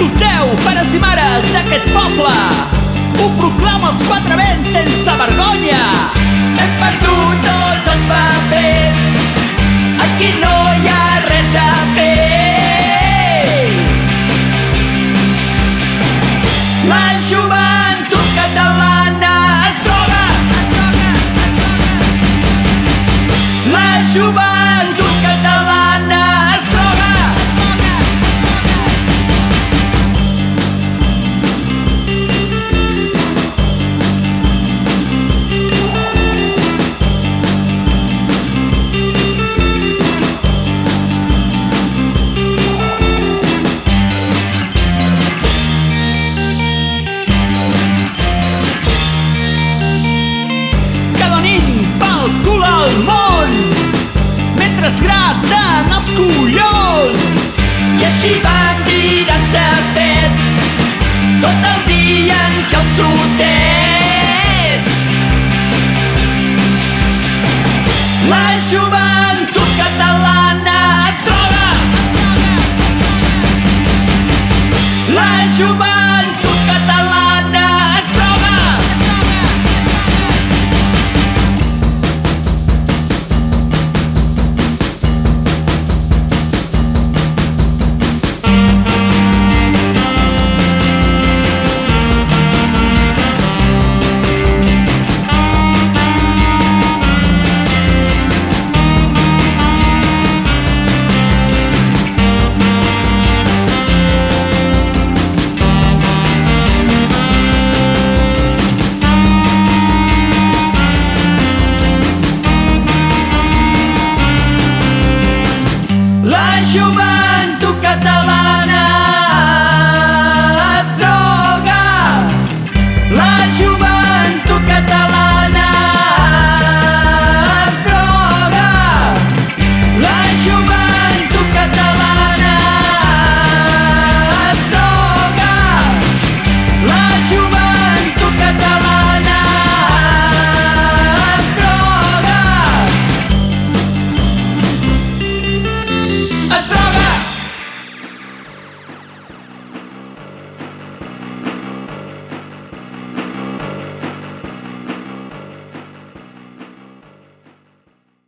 Escolteu, pares i mares d'aquest poble, ho proclama els quatre vents sense vergonya. Hem perdut tots els papers, aquí no hi ha res a fer. La joventut catalana es droga. La joventut collons! I així van tirant-se pets tot el dia en calçotets. La joventut catalana es droga la joventut Coba untuk katalah